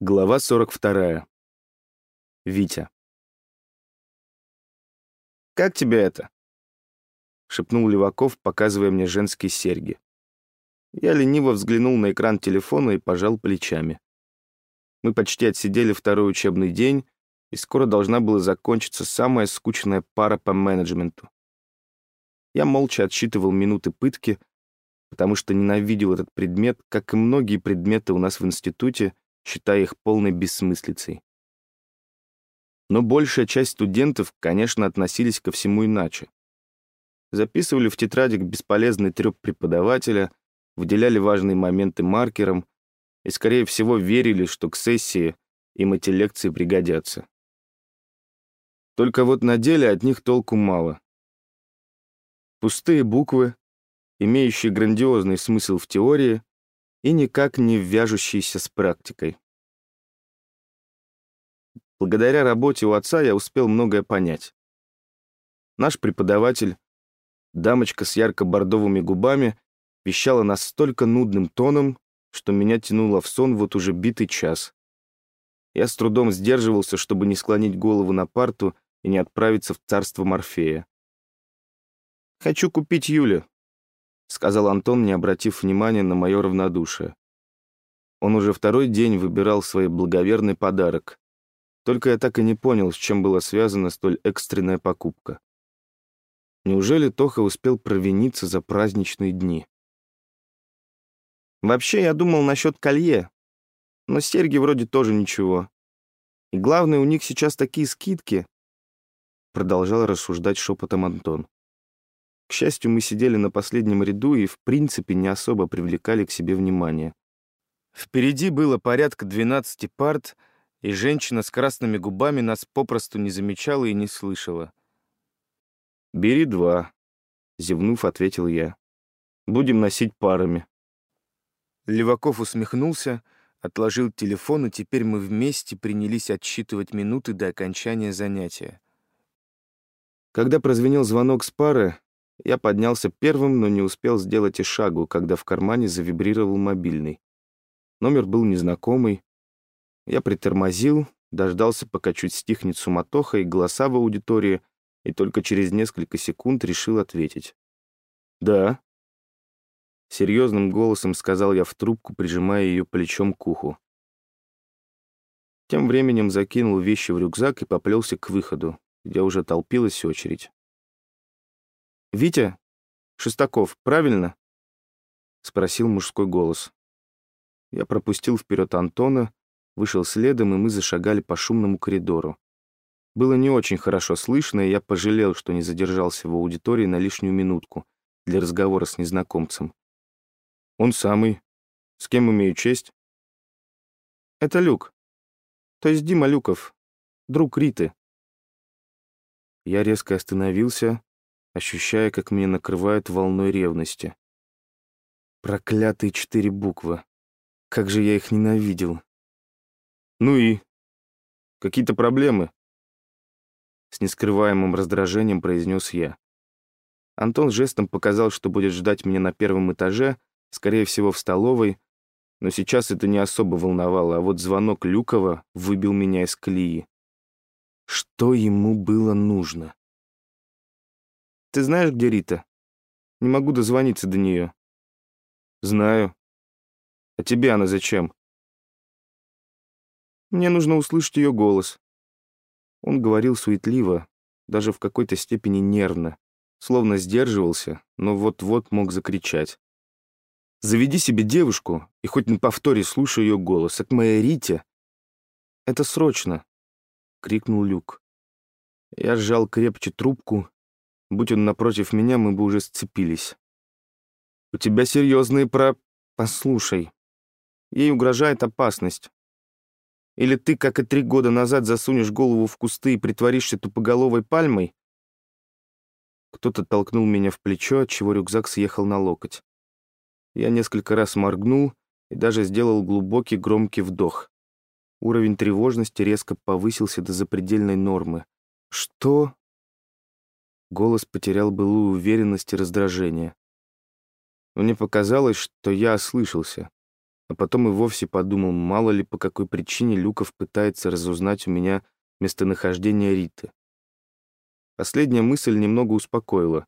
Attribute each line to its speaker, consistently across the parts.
Speaker 1: Глава 42. Витя. «Как тебе это?» — шепнул Леваков, показывая мне женские серьги. Я лениво взглянул на экран телефона и пожал плечами. Мы почти отсидели второй учебный день, и скоро должна была закончиться самая скучная пара по менеджменту. Я молча отсчитывал минуты пытки, потому что ненавидел этот предмет, как и многие предметы у нас в институте — считая их полной бессмыслицей. Но большая часть студентов, конечно, относились ко всему иначе. Записывали в тетрадик бесполезный треп преподавателя, выделяли важные моменты маркером и, скорее всего, верили, что к сессии им эти лекции пригодятся. Только вот на деле от них толку мало. Пустые буквы, имеющие грандиозный смысл в теории, и никак не вяжущиеся с практикой. Благодаря работе у отца я успел многое понять. Наш преподаватель, дамочка с ярко-бордовыми губами, вещала настолько нудным тоном, что меня тянуло в сон вот уже битый час. Я с трудом сдерживался, чтобы не склонить голову на парту и не отправиться в царство Морфея. «Хочу купить Юлю», — сказал Антон, не обратив внимания на мое равнодушие. Он уже второй день выбирал свой благоверный подарок. Только я так и не понял, с чем была связана столь экстренная покупка. Неужели Тоха успел провиниться за праздничные дни? Вообще, я думал насчет колье, но серьги вроде тоже ничего. И главное, у них сейчас такие скидки, продолжал рассуждать шепотом Антон. К счастью, мы сидели на последнем ряду и, в принципе, не особо привлекали к себе внимание. Впереди было порядка 12 парт, и женщина с красными губами нас попросту не замечала и не слышала. «Бери два», — зевнув, ответил я. «Будем носить парами». Леваков усмехнулся, отложил телефон, и теперь мы вместе принялись отсчитывать минуты до окончания занятия. Когда прозвенел звонок с пары, я поднялся первым, но не успел сделать и шагу, когда в кармане завибрировал мобильный. Номер был незнакомый. Я притормозил, дождался, пока чуть стихнет суматоха и голоса в аудитории, и только через несколько секунд решил ответить. «Да». Серьезным голосом сказал я в трубку, прижимая ее плечом к уху. Тем временем закинул вещи в рюкзак и поплелся к выходу, где уже толпилась очередь. «Витя? Шестаков, правильно?» — спросил мужской голос. Я пропустил вперед Антона, вышел следом, и мы зашагали по шумному коридору. Было не очень хорошо слышно, и я пожалел, что не задержался в аудитории на лишнюю минутку для разговора с незнакомцем. «Он самый. С кем имею честь?» «Это Люк. То есть Дима Люков, друг Риты». Я резко остановился, ощущая, как меня накрывают волной ревности. Проклятые четыре буквы. Как же я их ненавидел. Ну и? Какие-то проблемы? С нескрываемым раздражением произнес я. Антон жестом показал, что будет ждать меня на первом этаже, скорее всего, в столовой, но сейчас это не особо волновало, а вот звонок Люкова выбил меня из колеи. Что ему было нужно? Ты знаешь, где Рита? Не могу дозвониться до нее. Знаю. А тебе она зачем? Мне нужно услышать ее голос. Он говорил суетливо, даже в какой-то степени нервно, словно сдерживался, но вот-вот мог закричать. «Заведи себе девушку и хоть на повторе слушай ее голос. Это моя Рите». «Это срочно!» — крикнул Люк. Я сжал крепче трубку Будь он напротив меня, мы бы уже сцепились. У тебя серьезные про... Послушай. Ей угрожает опасность. Или ты, как и три года назад, засунешь голову в кусты и притворишься тупоголовой пальмой? Кто-то толкнул меня в плечо, отчего рюкзак съехал на локоть. Я несколько раз моргнул и даже сделал глубокий громкий вдох. Уровень тревожности резко повысился до запредельной нормы. «Что?» Голос потерял былую уверенность и раздражение. Мне показалось, что я ослышался. А потом и вовсе подумал, мало ли по какой причине Люков пытается разузнать у меня местонахождение Риты. Последняя мысль немного успокоила,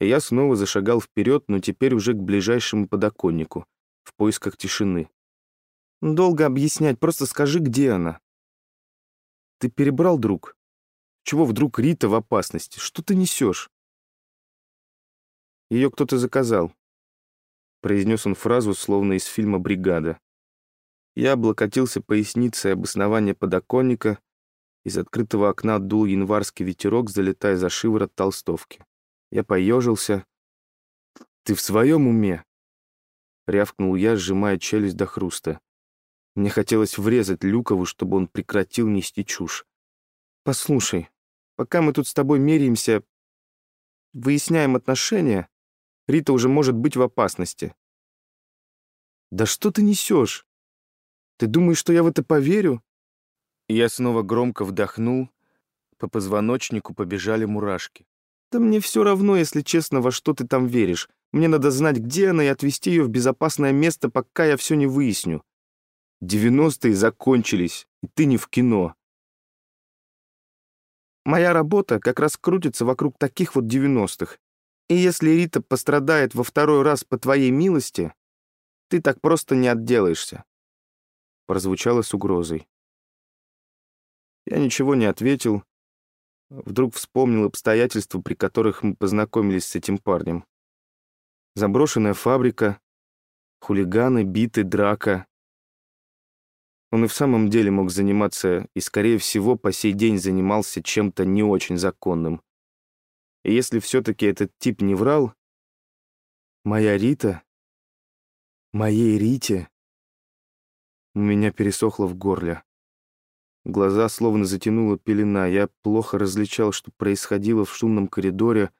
Speaker 1: и я снова зашагал вперед, но теперь уже к ближайшему подоконнику, в поисках тишины. «Долго объяснять, просто скажи, где она». «Ты перебрал, друг? Чего вдруг Рита в опасности? Что ты несешь?» «Ее кто-то заказал», — произнес он фразу, словно из фильма «Бригада». Я облокотился поясницей обоснования подоконника, из открытого окна дул январский ветерок, залетая за шиворот толстовки. Я поежился. «Ты в своем уме?» Рявкнул я, сжимая челюсть до хруста. Мне хотелось врезать Люкову, чтобы он прекратил нести чушь. «Послушай, пока мы тут с тобой меряемся, выясняем отношения, Рита уже может быть в опасности». «Да что ты несешь? Ты думаешь, что я в это поверю?» Я снова громко вдохнул, по позвоночнику побежали мурашки. «Да мне все равно, если честно, во что ты там веришь. Мне надо знать, где она, и отвезти ее в безопасное место, пока я все не выясню. Девяностые закончились, и ты не в кино. Моя работа как раз крутится вокруг таких вот девяностых. И если Рита пострадает во второй раз по твоей милости, ты так просто не отделаешься. Прозвучало с угрозой. Я ничего не ответил. Вдруг вспомнил обстоятельства, при которых мы познакомились с этим парнем. Заброшенная фабрика, хулиганы, биты, драка. Он и в самом деле мог заниматься, и, скорее всего, по сей день занимался чем-то не очень законным. И если все-таки этот тип не врал, моя Рита, моей Рите, у меня пересохло в горле. Глаза словно затянула пелена. Я плохо различал, что происходило в шумном коридоре.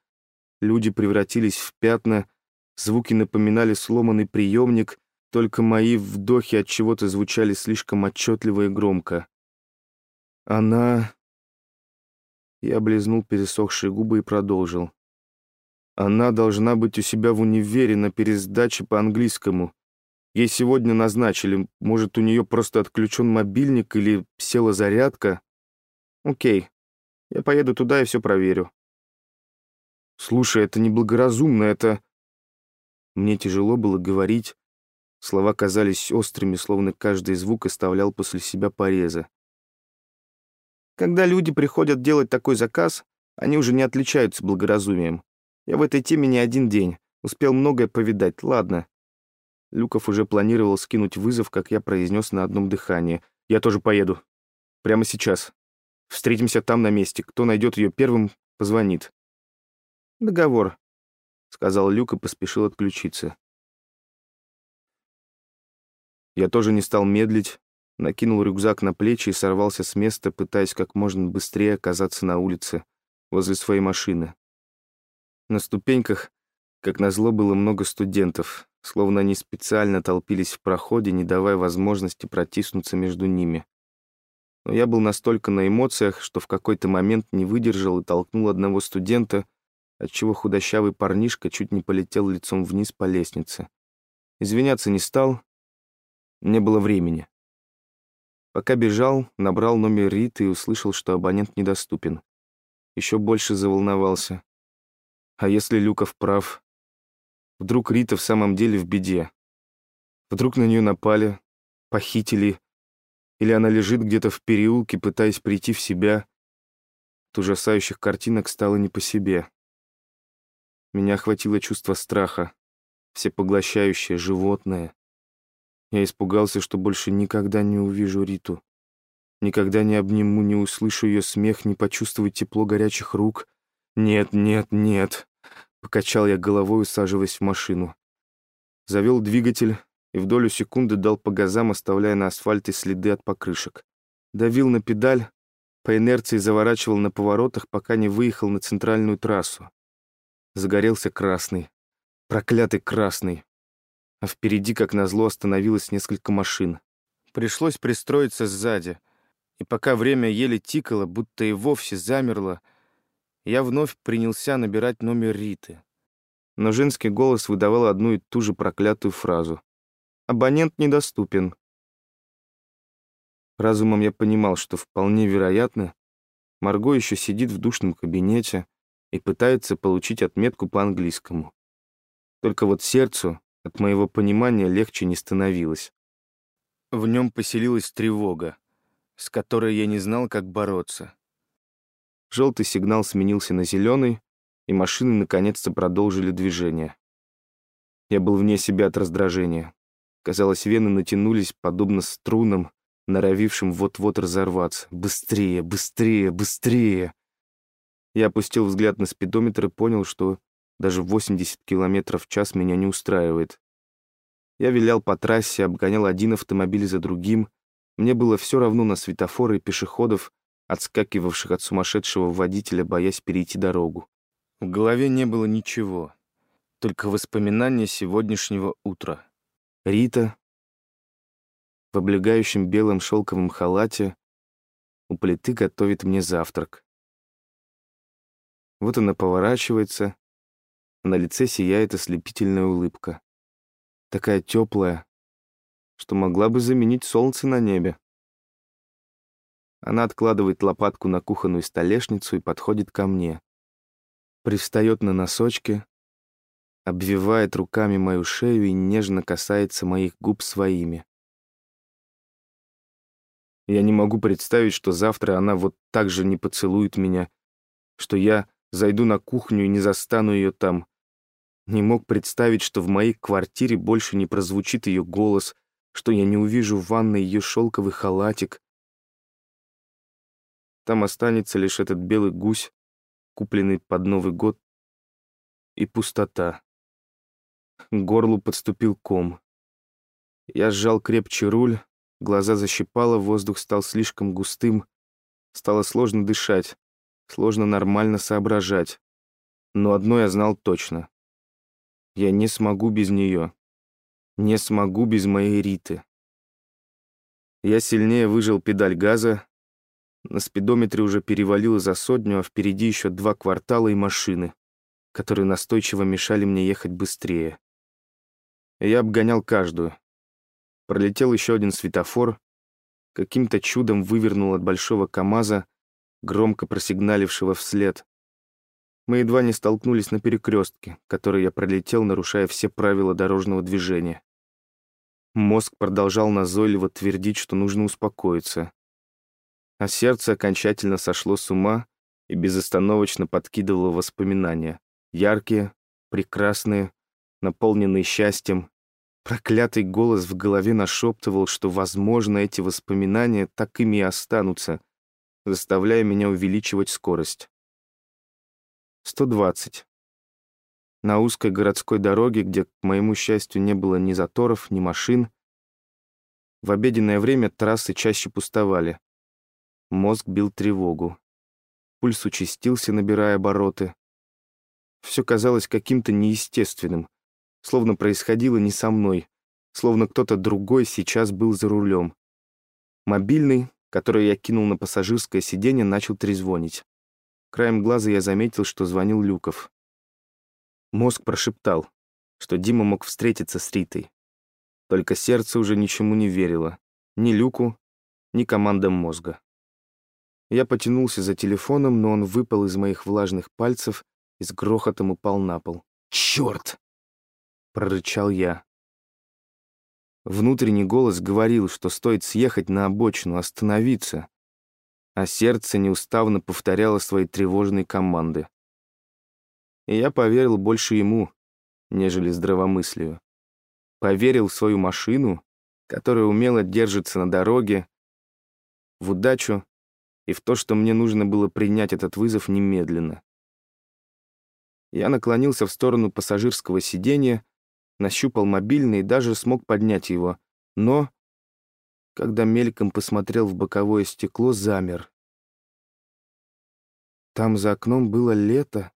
Speaker 1: Люди превратились в пятна. Звуки напоминали сломанный приемник, только мои вдохи от чего-то звучали слишком отчетливо и громко. Она... Я облизнул пересохшие губы и продолжил. Она должна быть у себя в универе на пересдаче по английскому. Ей сегодня назначили. Может, у нее просто отключен мобильник или села зарядка? Окей. Я поеду туда и все проверю. Слушай, это неблагоразумно, это... Мне тяжело было говорить. Слова казались острыми, словно каждый звук оставлял после себя порезы. Когда люди приходят делать такой заказ, они уже не отличаются благоразумием. Я в этой теме не один день. Успел многое повидать. Ладно, Люков уже планировал скинуть вызов, как я произнес на одном дыхании. «Я тоже поеду. Прямо сейчас. Встретимся там на месте. Кто найдет ее первым, позвонит». «Договор», — сказал Люк и поспешил отключиться. Я тоже не стал медлить, накинул рюкзак на плечи и сорвался с места, пытаясь как можно быстрее оказаться на улице, возле своей машины. На ступеньках, как назло, было много студентов, словно они специально толпились в проходе, не давая возможности протиснуться между ними. Но я был настолько на эмоциях, что в какой-то момент не выдержал и толкнул одного студента, отчего худощавый парнишка чуть не полетел лицом вниз по лестнице. Извиняться не стал, не было времени. Пока бежал, набрал номер Риты и услышал, что абонент недоступен. Еще больше заволновался. А если Люков прав? Вдруг Рита в самом деле в беде? Вдруг на нее напали, похитили, или она лежит где-то в переулке, пытаясь прийти в себя? От ужасающих картинок стало не по себе. Меня охватило чувство страха, всепоглощающее, животное. Я испугался, что больше никогда не увижу Риту. Никогда не обниму, не услышу ее смех, не почувствую тепло горячих рук. Нет, нет, нет. Покачал я головой, усаживаясь в машину. Завел двигатель и в долю секунды дал по газам, оставляя на асфальте следы от покрышек. Давил на педаль, по инерции заворачивал на поворотах, пока не выехал на центральную трассу. Загорелся красный. Проклятый красный. А впереди, как назло, остановилось несколько машин. Пришлось пристроиться сзади. И пока время еле тикало, будто и вовсе замерло, я вновь принялся набирать номер Риты. Но женский голос выдавал одну и ту же проклятую фразу. Абонент недоступен. Разумом я понимал, что вполне вероятно, Марго еще сидит в душном кабинете и пытается получить отметку по английскому. Только вот сердцу от моего понимания легче не становилось. В нем поселилась тревога, с которой я не знал, как бороться. Желтый сигнал сменился на зеленый, и машины наконец-то продолжили движение. Я был вне себя от раздражения. Казалось, вены натянулись, подобно струнам, норовившим вот-вот разорваться. Быстрее, быстрее, быстрее! Я опустил взгляд на спидометр и понял, что даже 80 км в час меня не устраивает. Я вилял по трассе, обгонял один автомобиль за другим. Мне было все равно на светофоры и пешеходов, отскакивавших от сумасшедшего водителя, боясь перейти дорогу. В голове не было ничего, только воспоминания сегодняшнего утра. Рита в облегающем белом шелковом халате у плиты готовит мне завтрак. Вот она поворачивается, на лице сияет ослепительная улыбка. Такая теплая, что могла бы заменить солнце на небе. Она откладывает лопатку на кухонную столешницу и подходит ко мне. Пристает на носочки, обвивает руками мою шею и нежно касается моих губ своими. Я не могу представить, что завтра она вот так же не поцелует меня, что я зайду на кухню и не застану ее там. Не мог представить, что в моей квартире больше не прозвучит ее голос, что я не увижу в ванной ее шелковый халатик, там останется лишь этот белый гусь, купленный под Новый год, и пустота. К горлу подступил ком. Я сжал крепче руль, глаза защипало, воздух стал слишком густым, стало сложно дышать, сложно нормально соображать. Но одно я знал точно. Я не смогу без нее. Не смогу без моей Риты. Я сильнее выжил педаль газа, на спидометре уже перевалило за сотню, а впереди еще два квартала и машины, которые настойчиво мешали мне ехать быстрее. Я обгонял каждую. Пролетел еще один светофор, каким-то чудом вывернул от большого КамАЗа, громко просигналившего вслед. Мы едва не столкнулись на перекрестке, который я пролетел, нарушая все правила дорожного движения. Мозг продолжал назойливо твердить, что нужно успокоиться, а сердце окончательно сошло с ума и безостановочно подкидывало воспоминания. Яркие, прекрасные, наполненные счастьем. Проклятый голос в голове нашептывал, что, возможно, эти воспоминания так ими и останутся, заставляя меня увеличивать скорость. 120. На узкой городской дороге, где, к моему счастью, не было ни заторов, ни машин, в обеденное время трассы чаще пустовали. Мозг бил тревогу. Пульс участился, набирая обороты. Все казалось каким-то неестественным, словно происходило не со мной, словно кто-то другой сейчас был за рулем. Мобильный, который я кинул на пассажирское сиденье, начал трезвонить. Краем глаза я заметил, что звонил Люков. Мозг прошептал, что Дима мог встретиться с Ритой. Только сердце уже ничему не верило. Ни Люку, ни командам мозга. Я потянулся за телефоном, но он выпал из моих влажных пальцев и с грохотом упал на пол. «Черт!» — прорычал я. Внутренний голос говорил, что стоит съехать на обочину, остановиться, а сердце неуставно повторяло свои тревожные команды. И я поверил больше ему, нежели здравомыслию. Поверил в свою машину, которая умело держится на дороге, в удачу и в то, что мне нужно было принять этот вызов немедленно. Я наклонился в сторону пассажирского сиденья, нащупал мобильный и даже смог поднять его, но, когда мельком посмотрел в боковое стекло, замер. Там за окном было лето,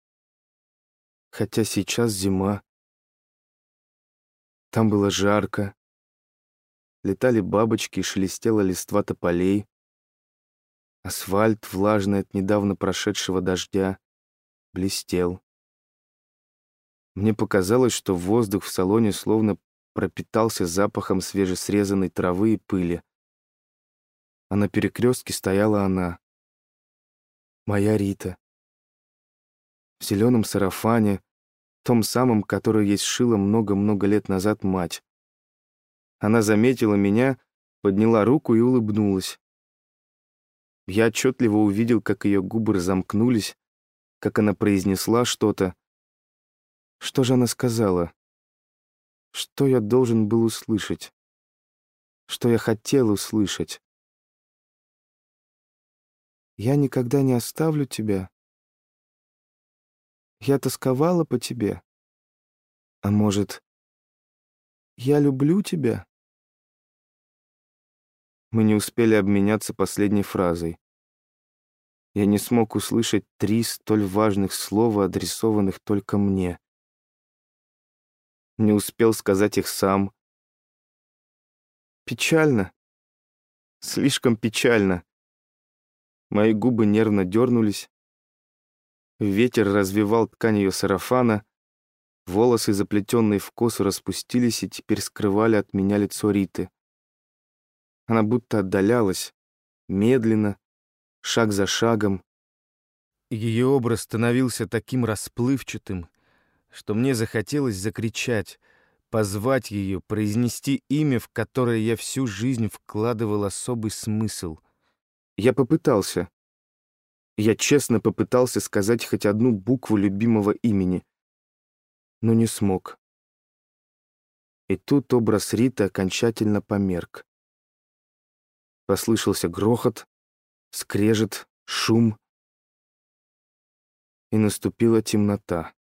Speaker 1: хотя сейчас зима. Там было жарко. Летали бабочки и шелестела листва тополей. Асфальт, влажный от недавно прошедшего дождя, блестел. Мне показалось, что воздух в салоне словно пропитался запахом свежесрезанной травы и пыли. А на перекрестке стояла она. Моя Рита. В зеленом сарафане, том самом, который ей сшила много-много лет назад мать. Она заметила меня, подняла руку и улыбнулась. Я отчетливо увидел, как ее губы разомкнулись, как она произнесла что-то. Что же она сказала? Что я должен был услышать? Что я хотел услышать? Я никогда не оставлю тебя. Я тосковала по тебе. А может, я люблю тебя? Мы не успели обменяться последней фразой. Я не смог услышать три столь важных слова, адресованных только мне. Не успел сказать их сам. Печально. Слишком печально. Мои губы нервно дернулись. Ветер развивал ткань ее сарафана. Волосы, заплетенные в косу, распустились и теперь скрывали от меня лицо Риты. Она будто отдалялась, медленно, шаг за шагом. Ее образ становился таким расплывчатым, что мне захотелось закричать, позвать ее, произнести имя, в которое я всю жизнь вкладывал особый смысл. Я попытался. Я честно попытался сказать хоть одну букву любимого имени, но не смог. И тут образ Риты окончательно померк. Послышался грохот, скрежет, шум, и наступила темнота.